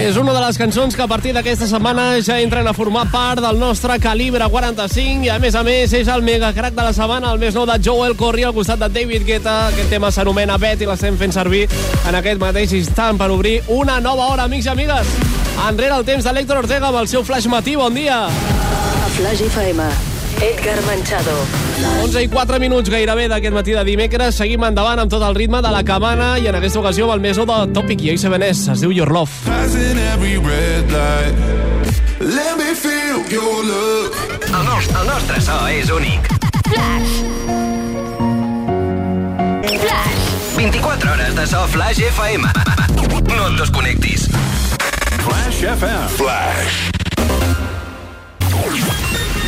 És una de les cançons que a partir d'aquesta setmana ja entren a formar part del nostre calibre 45 i a més a més és el mega crack de la setmana, el més nou de Joel Corri al costat de David Guetta. Aquest tema s'anomena Bet i l'estem fent servir en aquest mateix instant per obrir una nova hora, amics i amigues. Enrere el temps de l'Héctor Ortega amb el seu flash matí. Bon dia. A Flash FM, Edgar Manchado. 11 i 4 minuts gairebé d'aquest matí de dimecres. Seguim endavant amb tot el ritme de la cabana i en aquesta ocasió amb el més nou de Topic i A7S. Es diu Your Love. Passing every red light. Let me feel your love. El, nostre, el nostre so és únic. Flash. Flash. 24 hores de so Flash FM. No et desconnectis. Flash FM. Flash.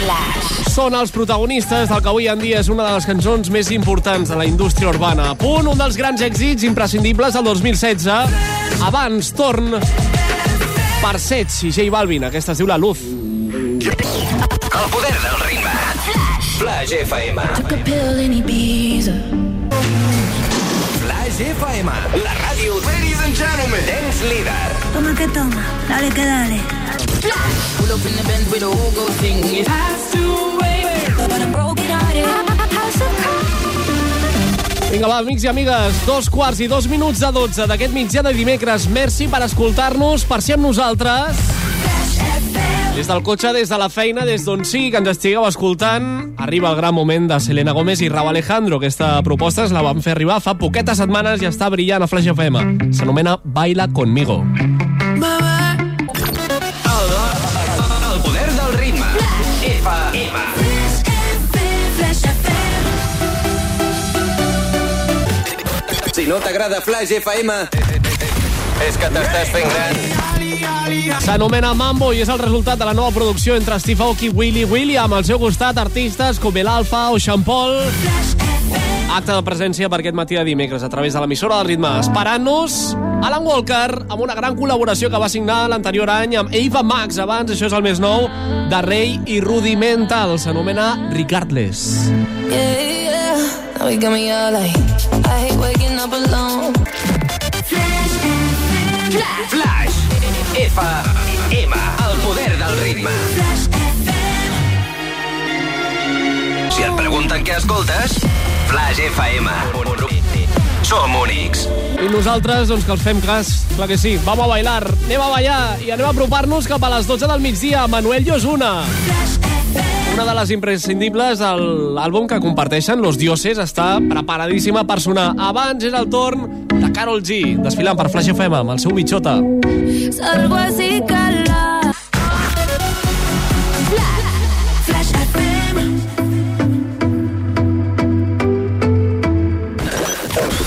Flash. Són els protagonistes del que avui en dia és una de les cançons més importants de la indústria urbana. A punt, un dels grans èxits imprescindibles del 2016. Abans, torn per Sets i J Balvin. Aquesta es diu La Luz. El poder del ritme. Flash FM. Took a pill in Ibiza. Flash FM. La ràdio. Ladies and gentlemen. Dance líder. Toma que toma, dale que dale. Pull up in the Benz with a whole go thing. It Vinga, va, amics i amigues, dos quarts i dos minuts de 12 d'aquest mitjà de dimecres. Merci per escoltar-nos, per ser amb nosaltres. Des del cotxe, des de la feina, des d'on sigui que ens estigueu escoltant, arriba el gran moment de Selena Gómez i Rau Alejandro. Aquesta proposta es la vam fer arribar fa poquetes setmanes i està brillant a Flash FM. S'anomena Baila Conmigo. El no t'agrada Flash FM, és que t'estàs fent gran. S'anomena Mambo i és el resultat de la nova producció entre Steve Aoki i Willy William. Al seu costat, artistes com el Alfa o Sean Paul. Acte de presència per aquest matí de dimecres a través de l'emissora del ritme. Esperant-nos Alan Walker amb una gran col·laboració que va signar l'anterior any amb Ava Max. Abans, això és el més nou, de Rey i Rudimental. S'anomena Regardless. Yeah, yeah. Now you got me all like, I hate waking up alone. Flash. FM. El poder del ritme. Si et pregunten què escoltes, Flash FM. Som únics. I nosaltres, doncs, que els fem cas, clar que sí. Vamos a bailar, anem a ballar i anem a apropar-nos cap a les 12 del migdia. Manuel Llosuna. Una de les imprescindibles de l'àlbum que comparteixen, Los Dioses, està preparadíssima per sonar. Abans és el torn de Carol G, desfilant per Flash FM amb el seu bitxota. Salgo así, cala. Flash FM.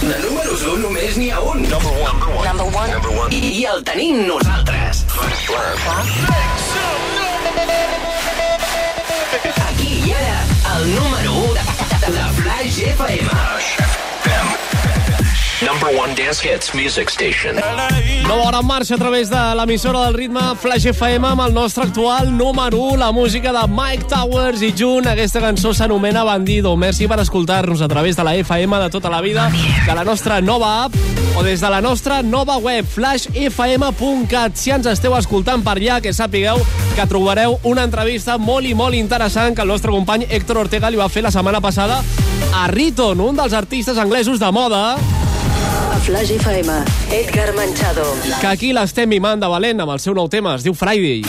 De números 1 només n'hi ha un. Number one. Number one. Number one. I, I el tenim nosaltres. Aquí i ara, el número 1 de, de Flash FM. Number one dance hits music station. Nova hora en marxa a través de l'emissora del ritme Flash FM amb el nostre actual número 1, la música de Mike Towers i June. Aquesta cançó s'anomena Bandido. Merci per escoltar-nos a través de la FM de tota la vida, de la nostra nova app o des de la nostra nova web, flashfm.cat. Si ens esteu escoltant per allà, que sapigueu que trobareu una entrevista molt i molt interessant que el nostre company Héctor Ortega li va fer la setmana passada a Riton, un dels artistes anglesos de moda A Flash FM, Edgar Manchado. que aquí l'estem mimant de valent amb el seu nou tema, es diu Friday.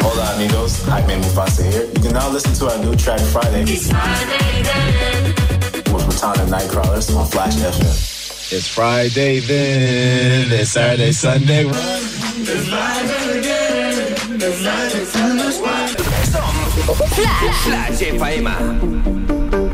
Hola amigos, Jaime Mufasa here. You can now listen to our new track Friday with Matana Nightcrawlers on Flash FM. It's Friday then, it's Saturday, Sunday. Flash FM.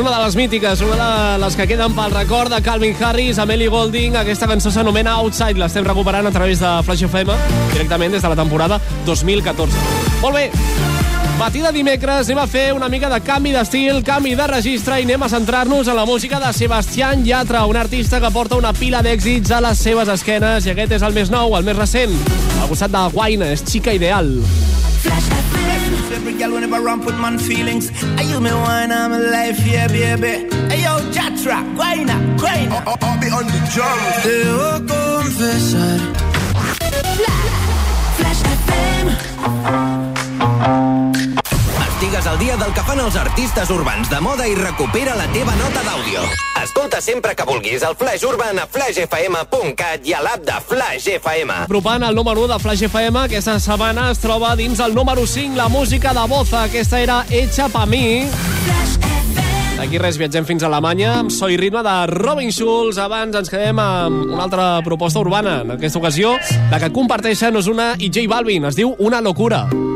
Una de les mítiques, una de les que queden pel record de Calvin Harris amb Ellie Golding. Aquesta cançó s'anomena Outside, l'estem recuperant a través de Flash FM, directament des de la temporada 2014. Molt bé, matí de dimecres anem a fer una mica de canvi d'estil, canvi de registre i anem a centrar-nos en la música de Sebastián Yatra, un artista que porta una pila d'èxits a les seves esquenes i aquest és el més nou, el més recent. Al costat de Guaina, és Chica Ideal. Flash FM. Every girl whenever ramp with man feelings. Are you me wine, I'm a life, yeah, baby. Hey, yo, Jatra, guayna, guayna. I'll, I'll be on the drums. Debo confesar. Flash FM. Estigues al dia del que fan els artistes urbans de moda i recupera la teva nota d'àudio. Escolta sempre que vulguis el Flash Urban a flashfm.cat i a l'app de Flash FM. Apropant el número 1 de Flash FM, aquesta setmana es troba dins el número 5 la música de Boza. Aquesta era Hecha pa mi. D'aquí res, viatgem fins a Alemanya amb So i ritme de Robin Schulz. Abans ens quedem amb una altra proposta urbana. En aquesta ocasió, la que comparteixen Osuna i J Balvin. Es diu Una locura. Flash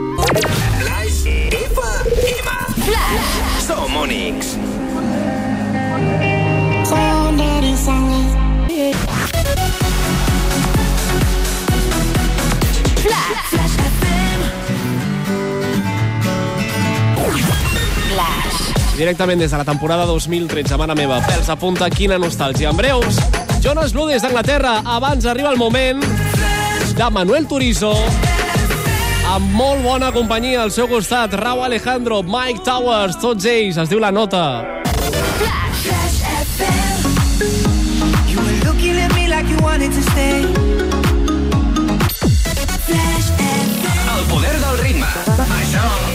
Flash. Directament des de la temporada 2013, mare meva. Pels a punta, quina nostàlgia. En breus, Jonas Blue des d'Anglaterra. Abans arriba el moment de Manuel Turizo. Amb molt bona companyia al seu costat, Rau Alejandro, Mike Towers, tots ells. Es diu La Nota. Flash FM. You were looking at me like you wanted to stay. Flash FM. El poder del ritme. Això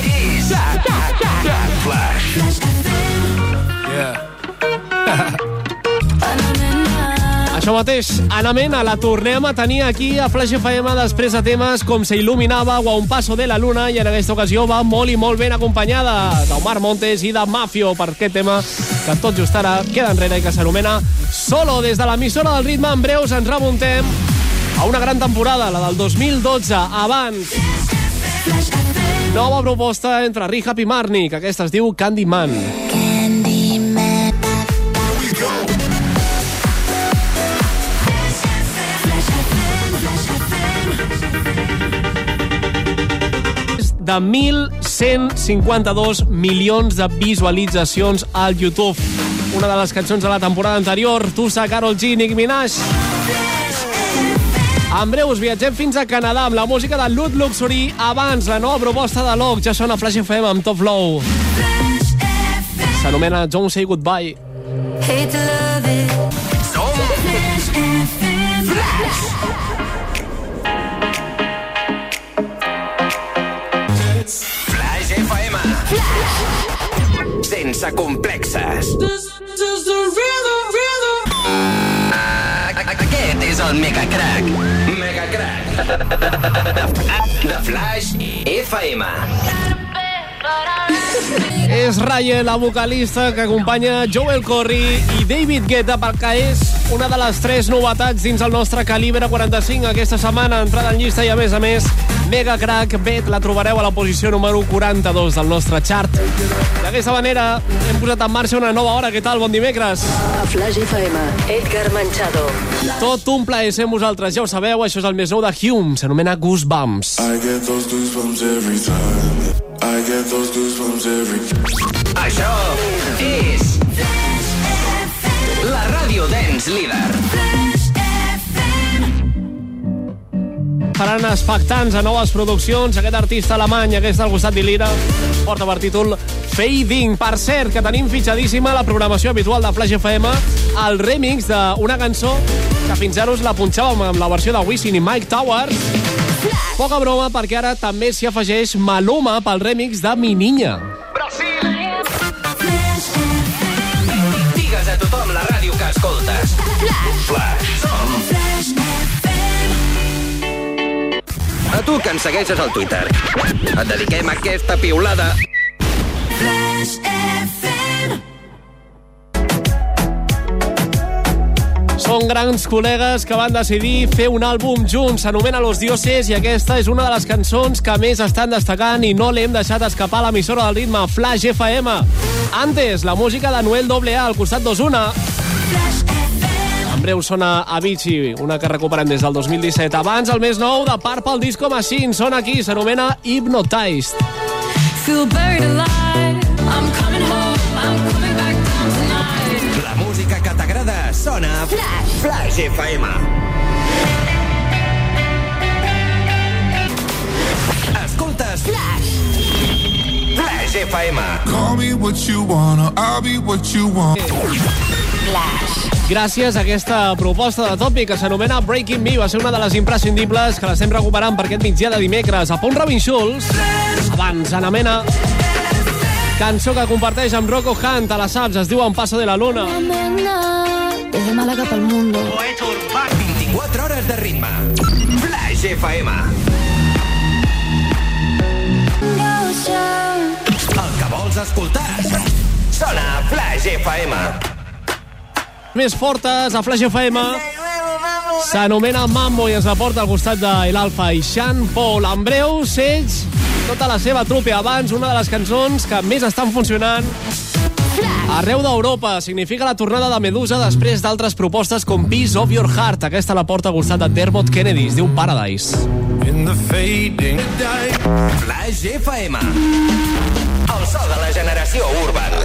Això mateix, Ana Mena, la tornem a tenir aquí a Flash FM després de temes com Se il·luminava o A un paso de la luna i en aquesta ocasió va molt i molt ben acompanyada d'Omar Montes i de Mafio per aquest tema que tot just ara queda enrere i que s'anomena Solo. Des de l'emissora del ritme en breus ens remuntem a una gran temporada, la del 2012, abans. Nova proposta entre Rihab i Marnik, aquesta es diu Candyman. De 1.152 milions de visualitzacions al YouTube. Una de les cançons de la temporada anterior, Tusa, Karol G, Nicki Minaj. En breus viatgem fins a Canadà amb la música de Lut Luxury. Abans, la nova proposta de Locke ja sona Flash FM amb Top Flow. S'anomena Don't Say Goodbye. Hate to love it. Sense complexes. Aquest és el Megacrack. Megacrack. De, de Flash FM. És Raye, la vocalista que acompanya Joel Corry i David Guetta perquè és una de les tres novetats dins el nostre calibre 45 aquesta setmana, entrada en llista i a més a més Mega Crack Bet la trobareu a la posició número 42 del nostre chart. D'aquesta manera hem posat en marxa una nova hora. Què tal? Bon dimecres. A Flash FM, Edgar Manchado. Tot un plaer ser vosaltres, ja ho sabeu, això és el més nou de Hume, s'anomena Goosebumps. I get those goosebumps every time. I get those goosebumps every Això és... La ràdio dance líder. faran expectants a noves produccions. Aquest artista alemany, aquest al costat d'Ilira, porta per títol Fading. Per cert, que tenim fitxadíssima la programació habitual de Flash FM, el remix d'una cançó que fins ara us la punxàvem amb la versió de Wisin i Mike Towers. Poca broma, perquè ara també s'hi afegeix Maluma pel remix de Mi Niña. Digues a tothom la ràdio que escoltes. Flash. Som. A tu que ens segueixes al Twitter. Et dediquem aquesta piulada. Són grans col·legues que van decidir fer un àlbum junts. S'anomena Los Dioses i aquesta és una de les cançons que més estan destacant i no l'hem deixat escapar a l'emissora del ritme Flash FM. Antes, la música de Noel AA al costat d'Osuna. En breu sona Avicii, una que recuperem des del 2017. Abans, el més nou de Purple Disco Machine. Sona aquí, s'anomena Hypnotized. Feel buried alive. Flash. Flash FM. Escoltes Flash. FM. Call me what you wanna, I'll be what you want. Flash. Gràcies a aquesta proposta de tòpic que s'anomena Breaking Me. Va ser una de les imprescindibles que l'estem recuperant per aquest migdia de dimecres. A punt Robin Schulz, abans Ana Mena. Cançó que comparteix amb Rocco Hunt a la Saps, es diu En Paso de la Luna. Desde Málaga para el mundo. 24 hores de ritme. Flash FM. El que vols escoltar. Sona a Flash FM. Més fortes a Flash FM. S'anomena Mambo i ens la porta al costat de l'Alfa i Sean Paul. En breu, Sage, tota la seva trupe abans, una de les cançons que més estan funcionant Arreu d'Europa significa la tornada de Medusa després d'altres propostes com Peace of Your Heart. Aquesta la porta al costat de Dermot Kennedy, es diu Paradise. In the fading Flash FM. El so de la generació urbana.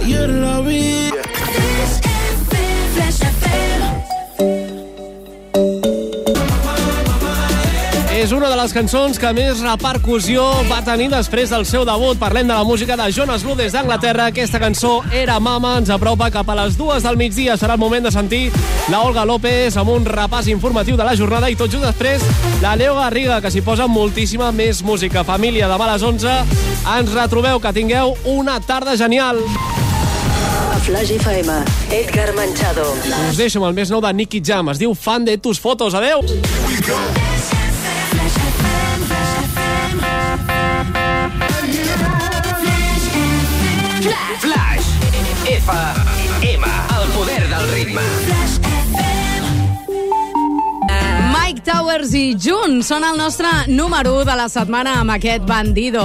És una de les cançons que més repercussió va tenir després del seu debut. Parlem de la música de Jonas Blue des d'Anglaterra. Aquesta cançó era Mama, ens apropa cap a les dues del migdia. Serà el moment de sentir la Olga López amb un repàs informatiu de la jornada i tot just després la Leo Garriga, que s'hi posa moltíssima més música. Família, demà a les 11 ens retrobeu. Que tingueu una tarda genial. A Flash FM, Edgar Manchado. Us deixo amb el més nou de Nicky Jam. Es diu Fan de tus fotos. Adeu! Flash FM. El poder del ritme. Mike Towers i Jun són el nostre número 1 de la setmana amb aquest Bandido.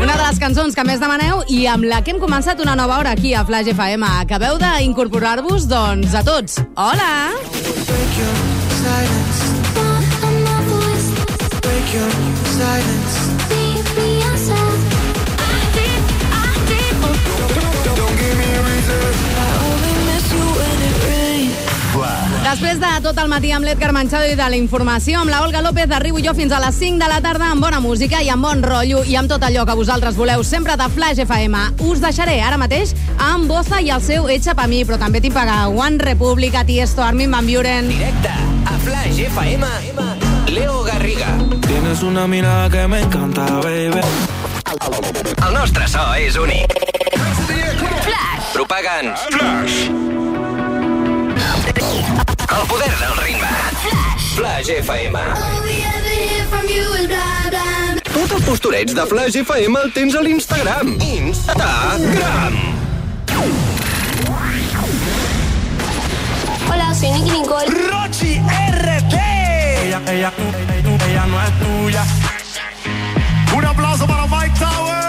Una de les cançons que més demaneu i amb la que hem començat una nova hora aquí a Flash FM. Acabeu d'incorporar-vos, doncs, a tots. Hola! Després de tot el matí amb l'Edgar Manchado i de la informació, amb la Olga López arribo jo fins a les 5 de la tarda amb bona música i amb bon rotllo i amb tot allò que vosaltres voleu sempre de Flash FM. Us deixaré ara mateix amb Boza i el seu Echa pa mi, però també tinc pagar One Republic, Tiesto, Armin Van Buren. Directe a Flash FM. Leo Garriga. Tienes una mirada que me encanta, baby. El nostre so és únic. Flash. Propagants. Flash. El poder del ritme. Flash. Flash FM. Tot el postureig de Flash FM el tens a l'Instagram. Instagram. Hola, soy Nicky Nicole. Rochi RT. Ella, ella, ella no es tuya. Un aplauso para Mike Tower.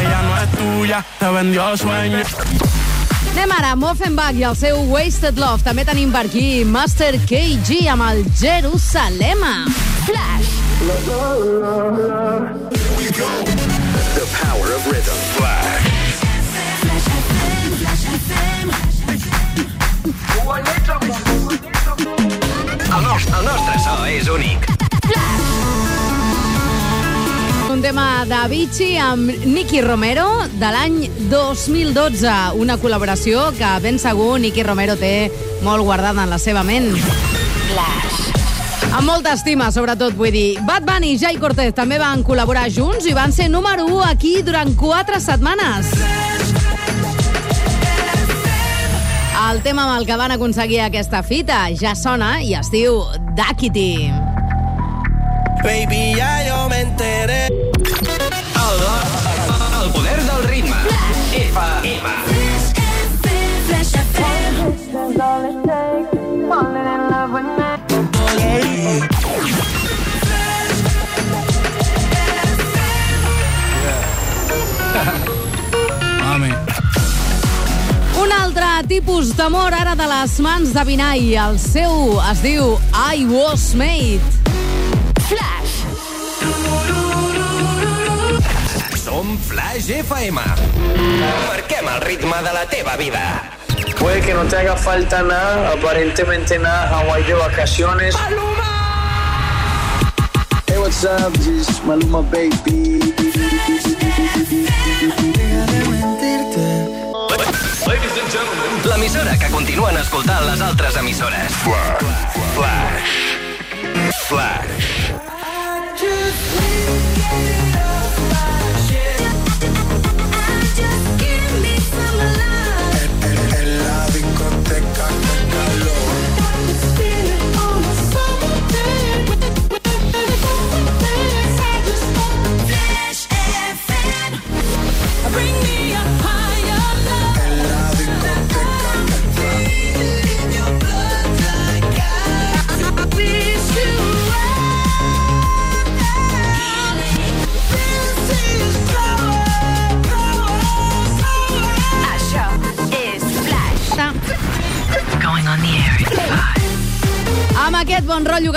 Ella no es tuya, te vendió sueño. Anem ara amb Offenbach i el seu Wasted Love. També tenim per aquí Master KG amb el Jerusalema. Flash. The power of rhythm. Flash. El nostre, el nostre so és únic. Un tema de Avicii amb Nicky Romero de l'any 2012. Una col·laboració que ben segur Nicky Romero té molt guardada en la seva ment. Flash. Amb molta estima, sobretot, vull dir. Bad Bunny i Jai Cortez també van col·laborar junts i van ser número 1 aquí durant 4 setmanes. El tema amb el que van aconseguir aquesta fita ja sona i es diu Dakity. Baby, ya yo me enteré. El, el poder del ritme. FM. Mami. Un altre tipus d'amor ara de les mans de Vinai. El seu es diu I Was Made. Flash FM. Marquem el ritme de la teva vida. Puede que no te haga falta nada, aparentemente nada, Hawái de vacaciones. Hey, what's up? This is Maluma Baby. Ladies and gentlemen. L'emissora que continuen escoltant les altres emissores. Flash. Flash. Flash.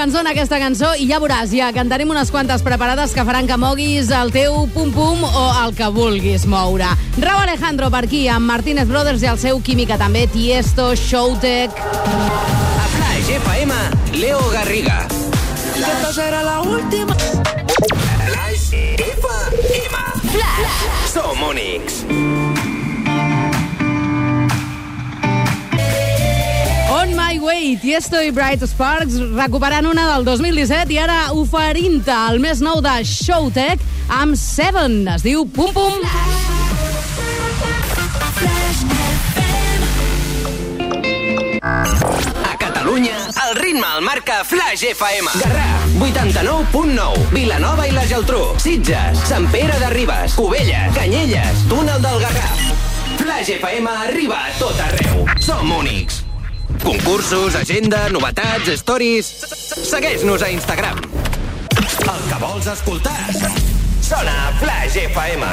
Ens dona aquesta cançó, i ja veuràs, ja cantarem unes quantes preparades que faran que moguis el teu pum-pum o el que vulguis moure. Rau Alejandro per aquí, amb Martínez Brothers i el seu Química també, Tiesto, Showtech... A Flash FM, Leo Garriga. Esta será la última. Flash FM. Flash. Som únics. On My Way, Tiesto i Bright Sparks recuperant una del 2017 i ara oferint-te el més nou de Showtech amb Seven. Es diu Pum Pum. A Catalunya, el ritme el marca Flash FM. Garrà, 89.9. Vilanova i la Geltrú. Sitges, Sant Pere de Ribes. Cubelles, Canyelles, Túnel del Garraf. Flash FM arriba a tot arreu. Som únics. Concursos, agenda, novetats, stories... Segueix-nos a Instagram. El que vols escoltar. Sona Flash FM.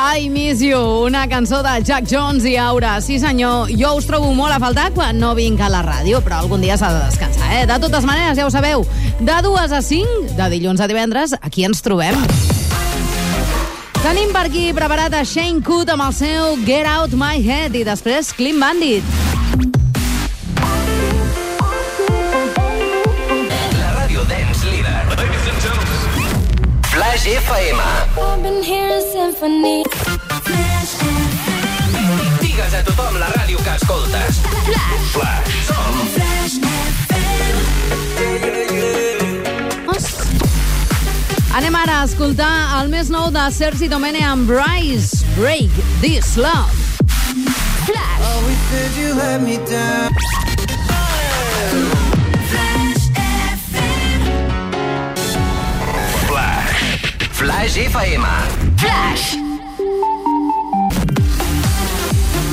I Miss You, una cançó de Jack Jones i Aura. Sí, senyor, jo us trobo molt a faltar quan no vinc a la ràdio, però algun dia s'ha de descansar, eh? De totes maneres, ja ho sabeu, de 2 a 5, de dilluns a divendres, aquí ens trobem. Tenim per aquí preparat a Shane Coot amb el seu Get Out My Head i després Clean Bandit. La ràdio dance líder. Ladies and gentlemen. Flash FM. I've been hearing symphony. Digues a tothom la ràdio que escoltes. Flash. Flash. Som. Anem ara a escoltar el més nou de Sergi Domene amb Bryce, Break This Love. Flash. you let me down. Flash. Flash FM. Flash.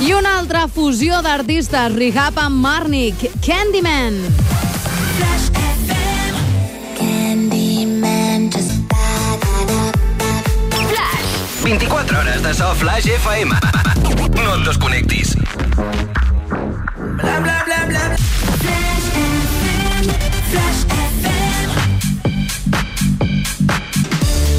I una altra fusió d'artistes, Rehab amb Marnik, Candyman. Flash. 24 hores de so Flash FM. No et desconnectis. Bla, bla, bla, bla.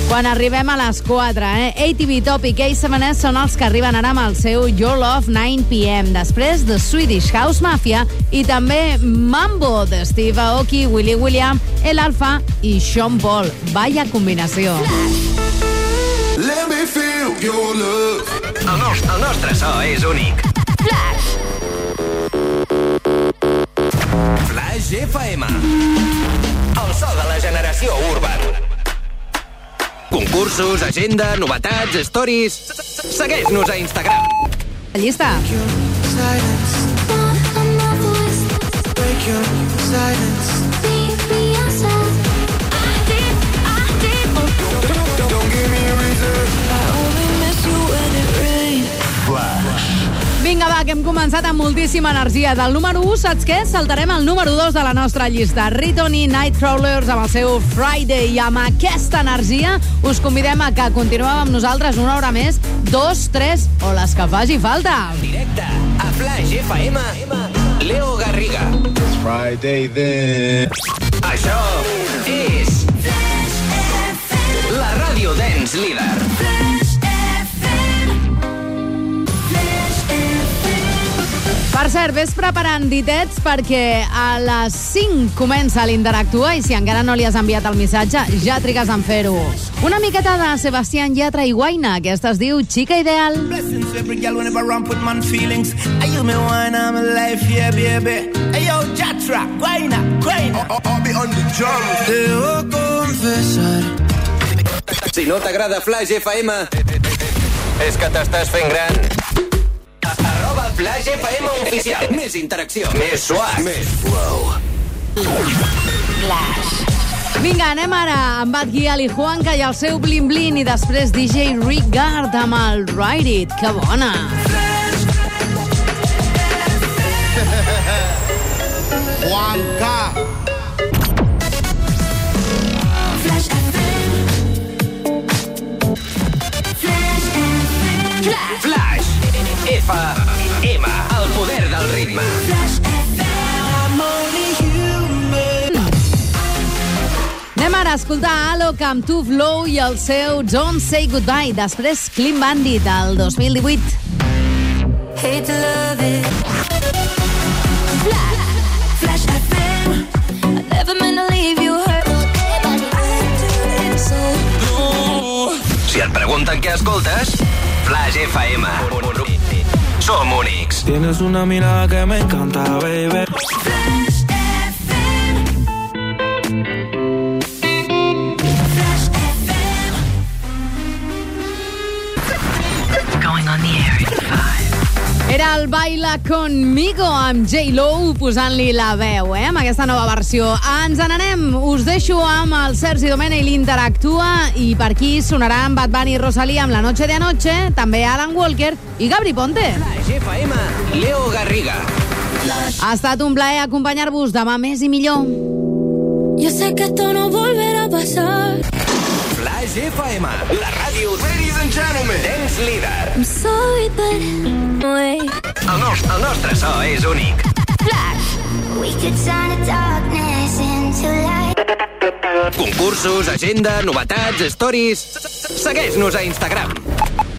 Quan arribem a les 4, eh? ATV Top i K7S són els que arriben ara amb el seu Your Love 9pm. Després, The Swedish House Mafia i també Mambo de Steve Aoki, Willy William, El Alfa i Sean Paul. Vaya combinació. Feel your love. El, nostre, el nostre so és únic. Flash. Flash FM. El so de la generació urban. Concursos, agenda, novetats, stories... Segueix-nos a Instagram. Llista? Silence. Break your silence. Vinga, va, que hem començat amb moltíssima energia. Del número 1, saps què? Saltarem al número 2 de la nostra llista. Riton i Nightcrawlers amb el seu Friday. I amb aquesta energia us convidem a que continueu amb nosaltres una hora més, dos, tres o les que faci falta. Directe a Flash FM. Leo Garriga. It's Friday then. Això és... La ràdio dance líder. Per cert, vés preparant ditets perquè a les 5 comença l'Interactua i si encara no li has enviat el missatge, ja trigues en fer-ho. Una miqueta de Sebastián Yatra i Guaina, aquesta es diu Chica Ideal. Blessings every girl whenever I ramp with man feelings. Are you me wine, I'm a life, yeah, baby. Hey, yo, Jatra, guayna, guayna. I'll be on the drum. Debo confesar. Si no t'agrada Flash FM, és que t'estàs fent gran. Flash FM oficial. Més interacció. Més suat. Més flow. Flash. Vinga, anem ara amb Bad Gyal i Juanca i el seu Blin Blin i després DJ Rick Gard amb el Ride It. Que bona! Juanca. Flash. F-M. El poder del ritme. Anem ara a escoltar Alok amb Too Flow i el seu Don't Say Goodbye. Després Clean Bandit, del 2018. Hate to love it. Flash FM. I never meant to leave you hurt. Si et pregunten què escoltes, Flash FM. Tienes una mirada que me encanta, baby. El Baila Conmigo amb J-Lo posant-li la veu, eh, amb aquesta nova versió. Ens n'anem. Us deixo amb el Sergi Domena i l'Interactua i per aquí sonaran Bad Bunny i Rosalía amb La Noche de Anoche, també Alan Walker i Gabri Ponte. Flash FM. Leo Garriga. Ha estat un plaer acompanyar-vos demà més i millor. Yo sé que esto no volverá a pasar. Flash FM. La ràdio. Gentlemen. Dance líder. I'm sorry, but wait. El, nos el nostre so és únic. Flash. We could turn the darkness into light. Concursos, agenda, novetats, stories... Segueix-nos a Instagram.